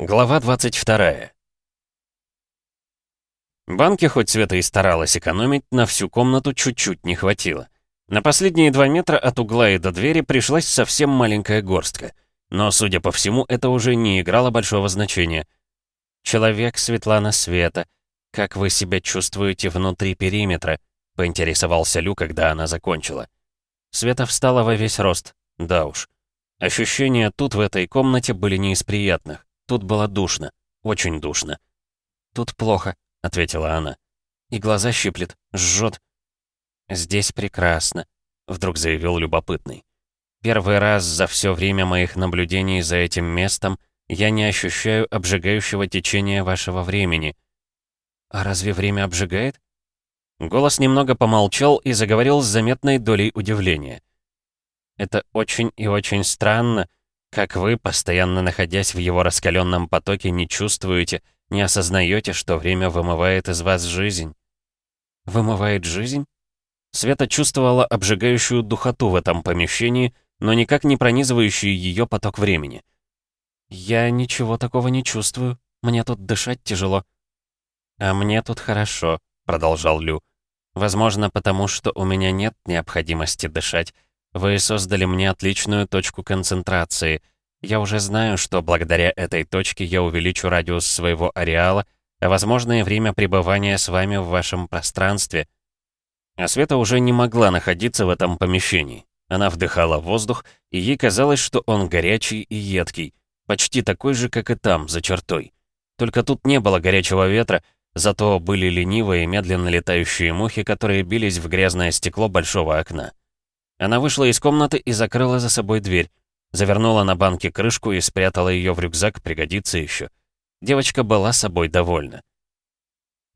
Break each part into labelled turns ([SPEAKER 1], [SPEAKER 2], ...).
[SPEAKER 1] Глава 22. Банки, хоть Света и старалась экономить, на всю комнату чуть-чуть не хватило. На последние два метра от угла и до двери пришлась совсем маленькая горстка. Но, судя по всему, это уже не играло большого значения. «Человек Светлана Света, как вы себя чувствуете внутри периметра?» — поинтересовался Лю, когда она закончила. Света встала во весь рост. Да уж. Ощущения тут, в этой комнате, были не из приятных. Тут было душно. Очень душно. «Тут плохо», — ответила она. «И глаза щиплет, жжет». «Здесь прекрасно», — вдруг заявил любопытный. «Первый раз за все время моих наблюдений за этим местом я не ощущаю обжигающего течения вашего времени». «А разве время обжигает?» Голос немного помолчал и заговорил с заметной долей удивления. Это очень и очень странно, как вы, постоянно находясь в его раскаленном потоке, не чувствуете, не осознаете, что время вымывает из вас жизнь. Вымывает жизнь? Света чувствовала обжигающую духоту в этом помещении, но никак не пронизывающий ее поток времени. «Я ничего такого не чувствую. Мне тут дышать тяжело». «А мне тут хорошо», — продолжал Лю. «Возможно, потому что у меня нет необходимости дышать. Вы создали мне отличную точку концентрации. Я уже знаю, что благодаря этой точке я увеличу радиус своего ареала, а возможно и время пребывания с вами в вашем пространстве. А Света уже не могла находиться в этом помещении. Она вдыхала воздух, и ей казалось, что он горячий и едкий, почти такой же, как и там, за чертой. Только тут не было горячего ветра, зато были ленивые, медленно летающие мухи, которые бились в грязное стекло большого окна. Она вышла из комнаты и закрыла за собой дверь. Завернула на банке крышку и спрятала ее в рюкзак, пригодится еще. Девочка была собой довольна.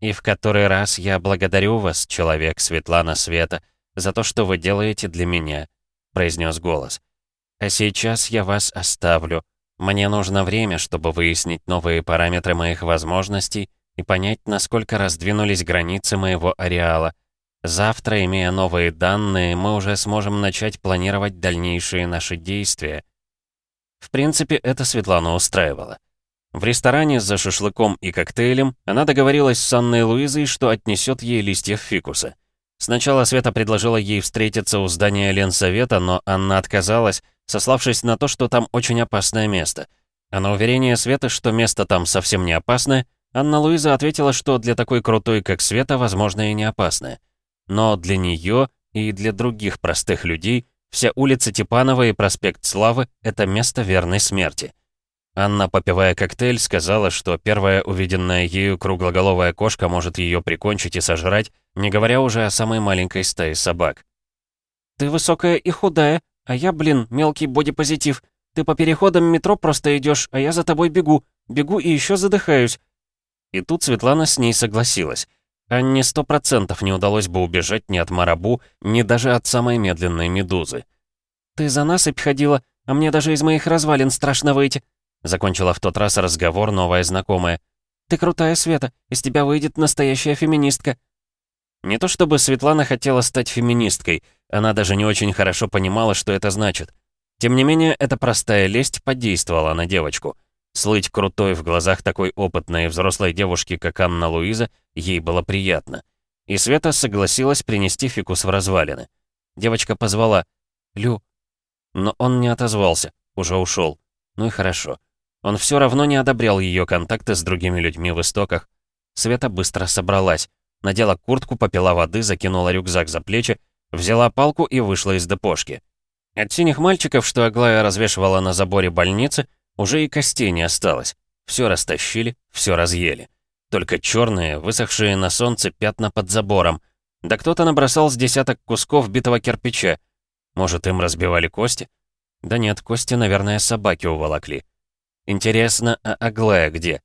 [SPEAKER 1] «И в который раз я благодарю вас, человек Светлана Света, за то, что вы делаете для меня», — произнес голос. «А сейчас я вас оставлю. Мне нужно время, чтобы выяснить новые параметры моих возможностей и понять, насколько раздвинулись границы моего ареала. Завтра, имея новые данные, мы уже сможем начать планировать дальнейшие наши действия. В принципе, это Светлана устраивало. В ресторане за шашлыком и коктейлем она договорилась с Анной Луизой, что отнесет ей листьев фикуса. Сначала Света предложила ей встретиться у здания Ленсовета, но Анна отказалась, сославшись на то, что там очень опасное место. А на уверение Светы, что место там совсем не опасное, Анна Луиза ответила, что для такой крутой, как Света, возможно, и не опасное. Но для нее и для других простых людей вся улица Типанова и проспект Славы — это место верной смерти. Анна, попивая коктейль, сказала, что первая увиденная ею круглоголовая кошка может ее прикончить и сожрать, не говоря уже о самой маленькой стае собак. «Ты высокая и худая, а я, блин, мелкий бодипозитив. Ты по переходам метро просто идешь, а я за тобой бегу. Бегу и еще задыхаюсь». И тут Светлана с ней согласилась. Анне сто процентов не удалось бы убежать ни от Марабу, ни даже от самой медленной медузы. «Ты за насыпь ходила, а мне даже из моих развалин страшно выйти», закончила в тот раз разговор новая знакомая. «Ты крутая, Света, из тебя выйдет настоящая феминистка». Не то чтобы Светлана хотела стать феминисткой, она даже не очень хорошо понимала, что это значит. Тем не менее, эта простая лесть подействовала на девочку. Слыть крутой в глазах такой опытной и взрослой девушки, как Анна Луиза, ей было приятно. И Света согласилась принести фикус в развалины. Девочка позвала «Лю». Но он не отозвался, уже ушел. Ну и хорошо. Он все равно не одобрял ее контакты с другими людьми в истоках. Света быстро собралась. Надела куртку, попила воды, закинула рюкзак за плечи, взяла палку и вышла из депошки. От синих мальчиков, что Аглая развешивала на заборе больницы, уже и костей не осталось. Все растащили, все разъели. Только черные, высохшие на солнце пятна под забором. Да кто-то набросал с десяток кусков битого кирпича. Может, им разбивали кости? Да нет, кости, наверное, собаки уволокли. Интересно, а Аглая где?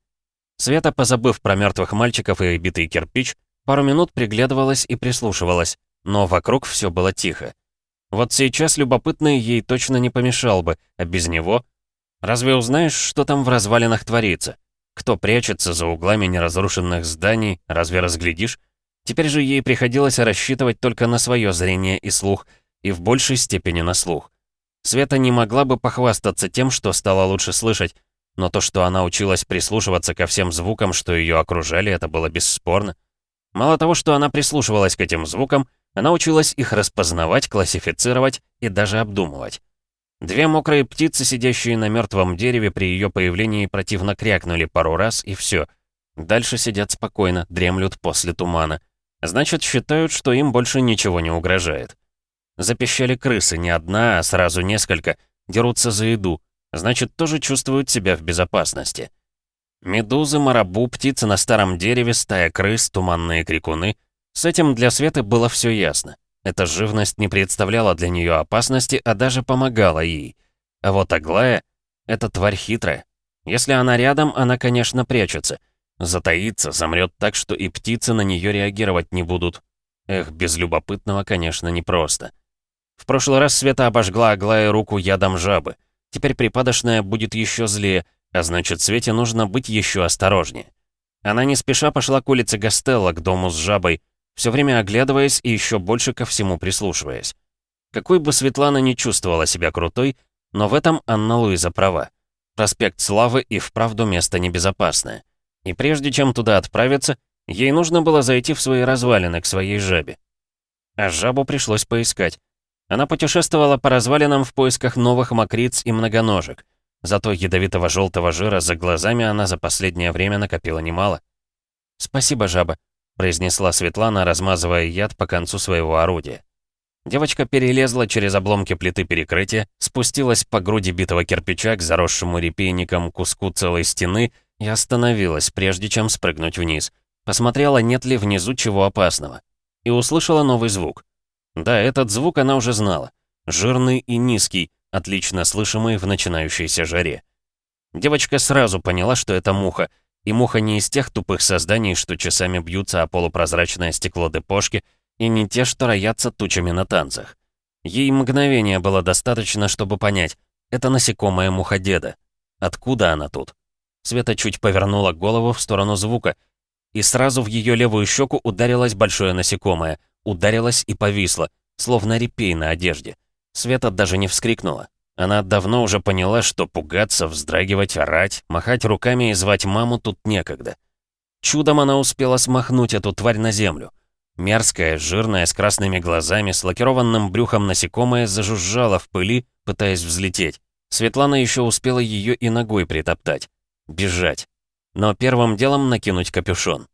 [SPEAKER 1] Света, позабыв про мертвых мальчиков и битый кирпич, пару минут приглядывалась и прислушивалась, но вокруг все было тихо. Вот сейчас любопытный ей точно не помешал бы, а без него Разве узнаешь, что там в развалинах творится? Кто прячется за углами неразрушенных зданий, разве разглядишь? Теперь же ей приходилось рассчитывать только на свое зрение и слух, и в большей степени на слух. Света не могла бы похвастаться тем, что стала лучше слышать. но то, что она училась прислушиваться ко всем звукам, что ее окружали, это было бесспорно. Мало того, что она прислушивалась к этим звукам, она училась их распознавать, классифицировать и даже обдумывать. Две мокрые птицы, сидящие на мертвом дереве, при ее появлении противно крякнули пару раз, и все. Дальше сидят спокойно, дремлют после тумана. Значит, считают, что им больше ничего не угрожает. Запищали крысы, не одна, а сразу несколько, дерутся за еду, значит, тоже чувствуют себя в безопасности. Медузы, марабу, птицы на старом дереве, стая крыс, туманные крикуны. С этим для Светы было все ясно. Эта живность не представляла для нее опасности, а даже помогала ей. А вот Аглая — это тварь хитрая. Если она рядом, она, конечно, прячется. Затаится, замрет так, что и птицы на нее реагировать не будут. Эх, без любопытного, конечно, непросто. В прошлый раз Света обожгла Аглае руку ядом жабы. Теперь припадочная будет еще злее, а значит, Свете нужно быть еще осторожнее. Она не спеша пошла к улице Гастелла, к дому с жабой, все время оглядываясь и еще больше ко всему прислушиваясь. Какой бы Светлана не чувствовала себя крутой, но в этом Анна Луиза права. Проспект Славы и вправду место небезопасное. И прежде чем туда отправиться, ей нужно было зайти в свои развалины к своей жабе. А жабу пришлось поискать. Она путешествовала по развалинам в поисках новых мокриц и многоножек. Зато ядовитого желтого жира за глазами она за последнее время накопила немало. «Спасибо, жаба», — произнесла Светлана, размазывая яд по концу своего орудия. Девочка перелезла через обломки плиты перекрытия, спустилась по груди битого кирпича к заросшему репейником куску целой стены и остановилась, прежде чем спрыгнуть вниз. Посмотрела, нет ли внизу чего опасного. И услышала новый звук. Да, этот звук она уже знала. Жирный и низкий, отлично слышимый в начинающейся жаре. Девочка сразу поняла, что это муха, и муха не из тех тупых созданий, что часами бьются о полупрозрачное стекло депошки, и не те, что роятся тучами на танцах. Ей мгновения было достаточно, чтобы понять, это насекомое муха-деда. Откуда она тут? Света чуть повернула голову в сторону звука, и сразу в ее левую щеку ударилось большое насекомое, ударилась и повисла, словно репей на одежде. Света даже не вскрикнула. Она давно уже поняла, что пугаться, вздрагивать, орать, махать руками и звать маму тут некогда. Чудом она успела смахнуть эту тварь на землю. Мерзкая, жирная, с красными глазами, с лакированным брюхом насекомое зажужжало в пыли, пытаясь взлететь. Светлана еще успела ее и ногой притоптать. Бежать. Но первым делом накинуть капюшон.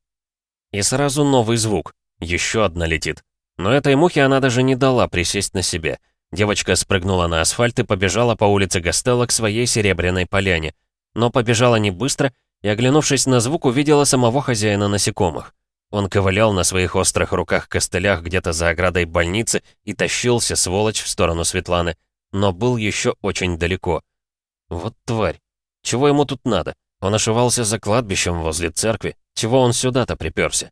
[SPEAKER 1] И сразу новый звук. Еще одна летит. Но этой мухе она даже не дала присесть на себе. Девочка спрыгнула на асфальт и побежала по улице Гастелла к своей серебряной поляне. Но побежала не быстро и, оглянувшись на звук, увидела самого хозяина насекомых. Он ковылял на своих острых руках-костылях где-то за оградой больницы и тащился, сволочь, в сторону Светланы, но был еще очень далеко. Вот тварь. Чего ему тут надо? Он ошивался за кладбищем возле церкви. Чего он сюда-то приперся?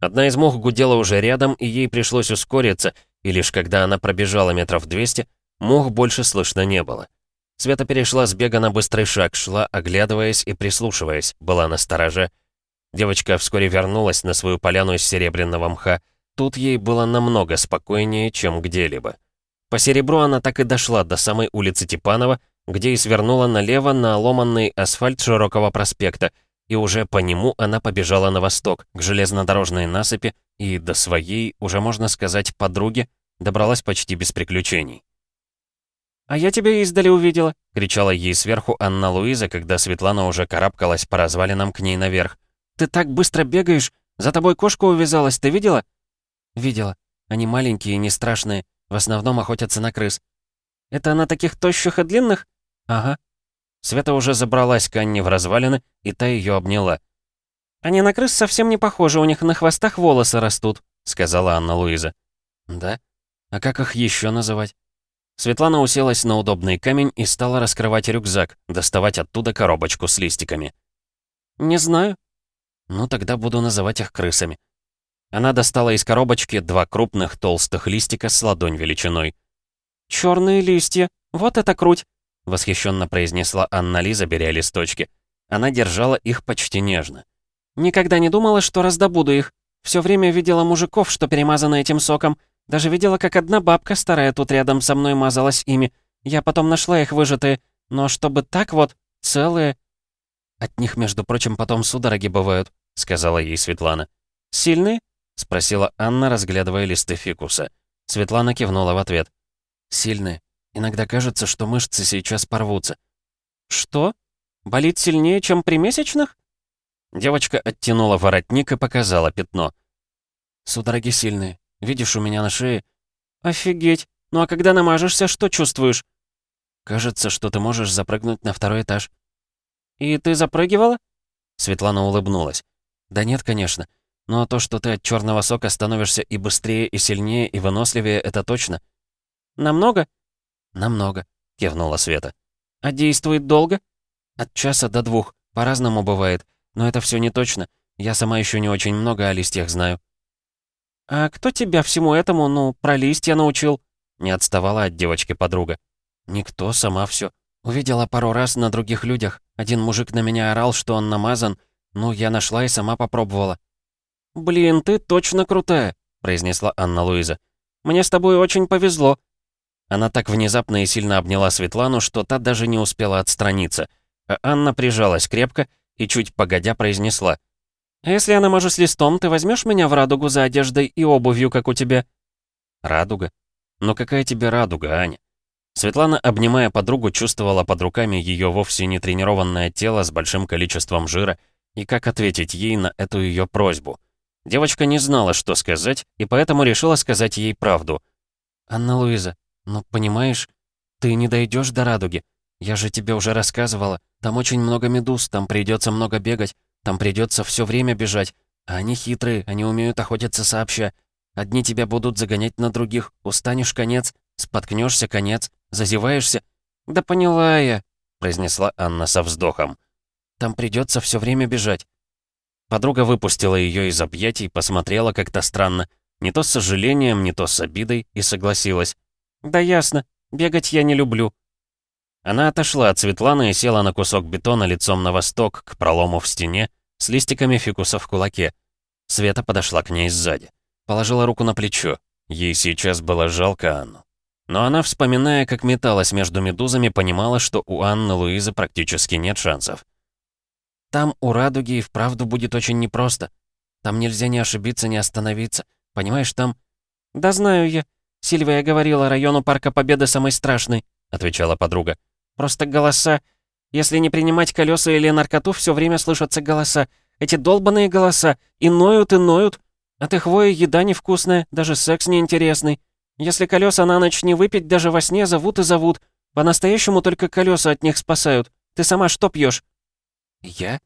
[SPEAKER 1] Одна из мух гудела уже рядом, и ей пришлось ускориться, и лишь когда она пробежала метров 200, мух больше слышно не было. Света перешла с бега на быстрый шаг, шла, оглядываясь и прислушиваясь, была на стороже. Девочка вскоре вернулась на свою поляну из серебряного мха. Тут ей было намного спокойнее, чем где-либо. По серебру она так и дошла до самой улицы Типанова, где и свернула налево на ломанный асфальт широкого проспекта, и уже по нему она побежала на восток, к железнодорожной насыпи, и до своей, уже можно сказать, подруги, добралась почти без приключений. «А я тебя издали увидела!» — кричала ей сверху Анна Луиза, когда Светлана уже карабкалась по развалинам к ней наверх. «Ты так быстро бегаешь! За тобой кошка увязалась, ты видела?» «Видела. Они маленькие и не страшные, в основном охотятся на крыс». «Это на таких тощих и длинных?» «Ага. Света уже забралась к Анне в развалины, и та ее обняла. «Они на крыс совсем не похожи, у них на хвостах волосы растут», — сказала Анна Луиза. «Да? А как их еще называть?» Светлана уселась на удобный камень и стала раскрывать рюкзак, доставать оттуда коробочку с листиками. «Не знаю». «Ну, тогда буду называть их крысами». Она достала из коробочки два крупных толстых листика с ладонь величиной. «Чёрные листья! Вот это круть! — восхищенно произнесла Анна-Лиза, беря листочки. Она держала их почти нежно. «Никогда не думала, что раздобуду их. Все время видела мужиков, что перемазаны этим соком. Даже видела, как одна бабка старая тут рядом со мной мазалась ими. Я потом нашла их выжатые. Но чтобы так вот, целые, От них, между прочим, потом судороги бывают», — сказала ей Светлана. «Сильные?» — спросила Анна, разглядывая листы фикуса. Светлана кивнула в ответ. «Сильные. Иногда кажется, что мышцы сейчас порвутся». «Что? Болит сильнее, чем при месячных?» Девочка оттянула воротник и показала пятно. «Судороги сильные. Видишь, у меня на шее...» «Офигеть! Ну а когда намажешься, что чувствуешь?» «Кажется, что ты можешь запрыгнуть на второй этаж». «И ты запрыгивала?» Светлана улыбнулась. «Да нет, конечно. Но то, что ты от черного сока становишься и быстрее, и сильнее, и выносливее, это точно». «Намного?» «Намного», — кивнула Света. «А действует долго?» «От часа до двух. По-разному бывает. Но это все не точно. Я сама еще не очень много о листьях знаю». «А кто тебя всему этому, ну, про листья научил?» Не отставала от девочки подруга. «Никто, сама все. Увидела пару раз на других людях. Один мужик на меня орал, что он намазан. Ну, я нашла и сама попробовала». «Блин, ты точно крутая», — произнесла Анна-Луиза. «Мне с тобой очень повезло». Она так внезапно и сильно обняла Светлану, что та даже не успела отстраниться. А Анна прижалась крепко и чуть погодя произнесла. «А если я намажу с листом, ты возьмешь меня в радугу за одеждой и обувью, как у тебя?» «Радуга? Но какая тебе радуга, Аня?» Светлана, обнимая подругу, чувствовала под руками ее вовсе не тренированное тело с большим количеством жира, и как ответить ей на эту ее просьбу. Девочка не знала, что сказать, и поэтому решила сказать ей правду. «Анна-Луиза, ну понимаешь, ты не дойдешь до радуги. Я же тебе уже рассказывала, там очень много медуз, там придется много бегать, там придется все время бежать. А они хитрые, они умеют охотиться сообща. Одни тебя будут загонять на других, устанешь конец, споткнешься конец, зазеваешься. Да поняла я, произнесла Анна со вздохом. Там придется все время бежать. Подруга выпустила ее из объятий, посмотрела как-то странно, не то с сожалением, не то с обидой, и согласилась. «Да ясно, бегать я не люблю». Она отошла от Светланы и села на кусок бетона лицом на восток, к пролому в стене, с листиками фикуса в кулаке. Света подошла к ней сзади. Положила руку на плечо. Ей сейчас было жалко Анну. Но она, вспоминая, как металась между медузами, понимала, что у Анны Луизы практически нет шансов. «Там у Радуги и вправду будет очень непросто. Там нельзя не ошибиться, не остановиться. Понимаешь, там...» «Да знаю я. Сильвия говорила, району Парка Победы самый страшный», — отвечала подруга. Просто голоса. Если не принимать колеса или наркоту, все время слышатся голоса. Эти долбанные голоса. И ноют, и ноют. От их воя еда невкусная, даже секс неинтересный. Если колеса на ночь не выпить, даже во сне зовут и зовут. По-настоящему только колеса от них спасают. Ты сама что пьешь? Я?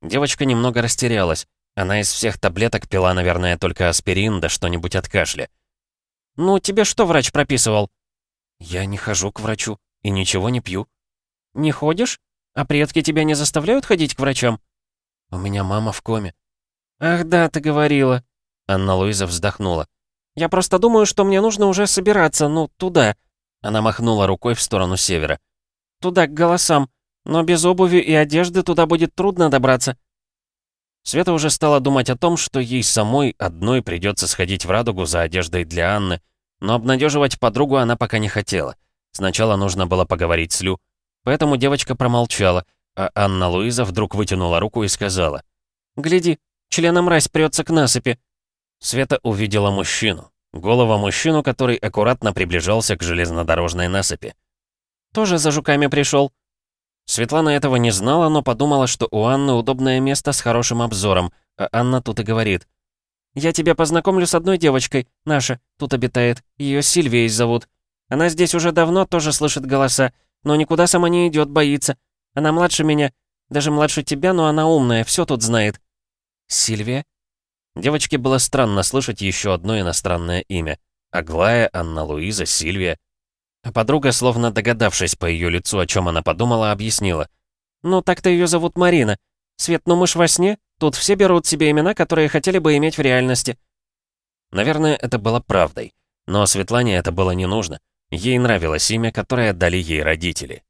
[SPEAKER 1] Девочка немного растерялась. Она из всех таблеток пила, наверное, только аспирин да что-нибудь от кашля. «Ну, тебе что врач прописывал?» «Я не хожу к врачу», и ничего не пью. Не ходишь? А предки тебя не заставляют ходить к врачам? У меня мама в коме. Ах да, ты говорила. Анна Луиза вздохнула. Я просто думаю, что мне нужно уже собираться, ну, туда. Она махнула рукой в сторону севера. Туда, к голосам. Но без обуви и одежды туда будет трудно добраться. Света уже стала думать о том, что ей самой одной придется сходить в радугу за одеждой для Анны, но обнадеживать подругу она пока не хотела. Сначала нужно было поговорить с Лю. Поэтому девочка промолчала, а Анна-Луиза вдруг вытянула руку и сказала. «Гляди, члена-мразь прется к насыпи». Света увидела мужчину. Голого мужчину, который аккуратно приближался к железнодорожной насыпи. «Тоже за жуками пришел. Светлана этого не знала, но подумала, что у Анны удобное место с хорошим обзором, а Анна тут и говорит. «Я тебя познакомлю с одной девочкой, наша, тут обитает. Ее Сильвией зовут. Она здесь уже давно тоже слышит голоса, но никуда сама не идет, боится. Она младше меня, даже младше тебя, но она умная, все тут знает». «Сильвия?» Девочке было странно слышать еще одно иностранное имя. Аглая, Анна-Луиза, Сильвия. А подруга, словно догадавшись по ее лицу, о чем она подумала, объяснила. «Ну, так-то ее зовут Марина. Свет, ну мы ж во сне. Тут все берут себе имена, которые хотели бы иметь в реальности». Наверное, это было правдой. Но Светлане это было не нужно. Ей нравилось имя, которое дали ей родители.